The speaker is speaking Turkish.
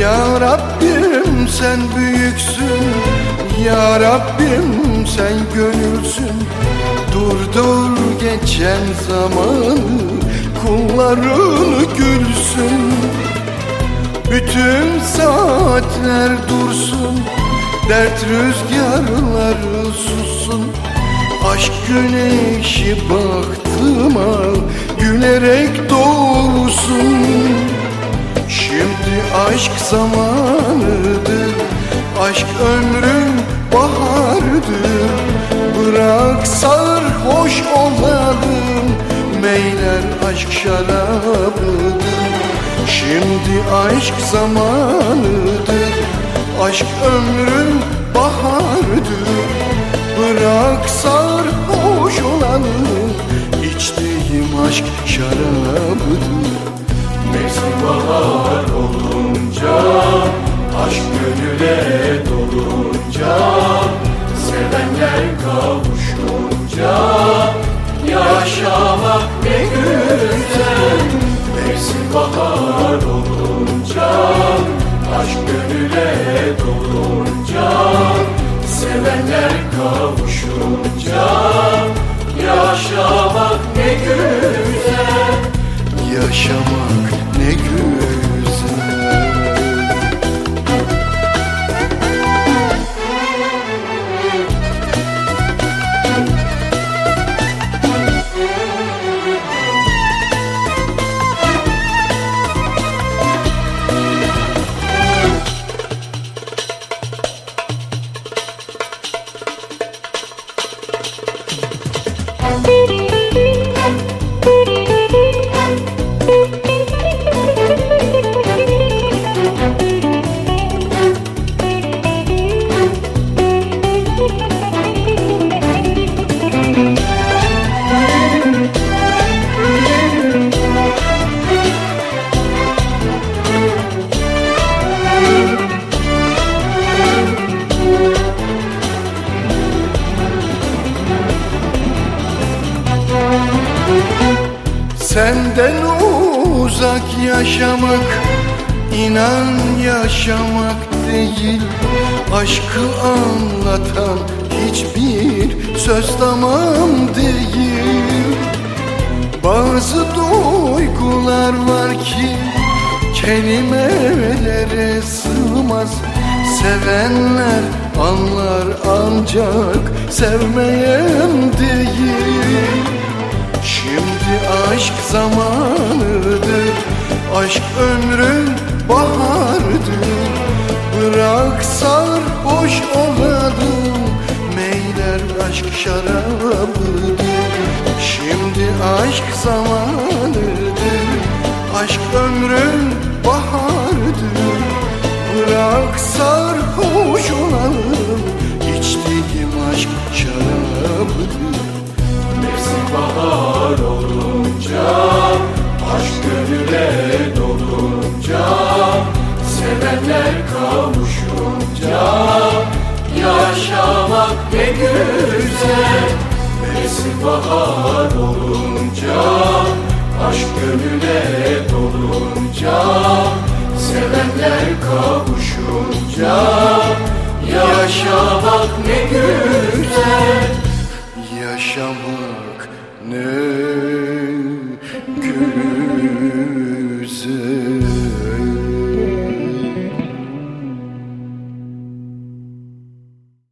Ya Rabbim sen büyüksün. Ya Rabbim sen gönülsün. Durdur geçen zamanı Kulların gülsün. Bütün saatler dursun Dert rüzgarları sussun. Aşk güneşi baktıma Gülerek doğsun Şimdi aşk zamanıdır Aşk ömrün bahardır Bırak sarhoş olalım Meyler aşk şarabıdır. Şimdi aşk zamanıdır Aşk ömrün bahardır Bırak sarhoş olalım İçtiğim aşk şarabıdır. Mevsim bahar Aşk gönüle dolunca Sevenler kavuşunca uzak yaşamak inan yaşamak değil. Aşkı anlatan hiçbir söz tamam değil. Bazı duygular var ki kelimelere sığmaz. Sevenler anlar ancak sevmeyen değil. Şimdi aşk zamanıdır Aşk ömrün bahardır Bırak sarhoş olalım Meyler aşk şarabıdır. Şimdi aşk zamanıdır. Aşk ömrün bahardır. Bırak sarhoş Mevsim bahar olunca Aşk gönüle dolunca Sevenler kavuşunca Yaşamak ne güzel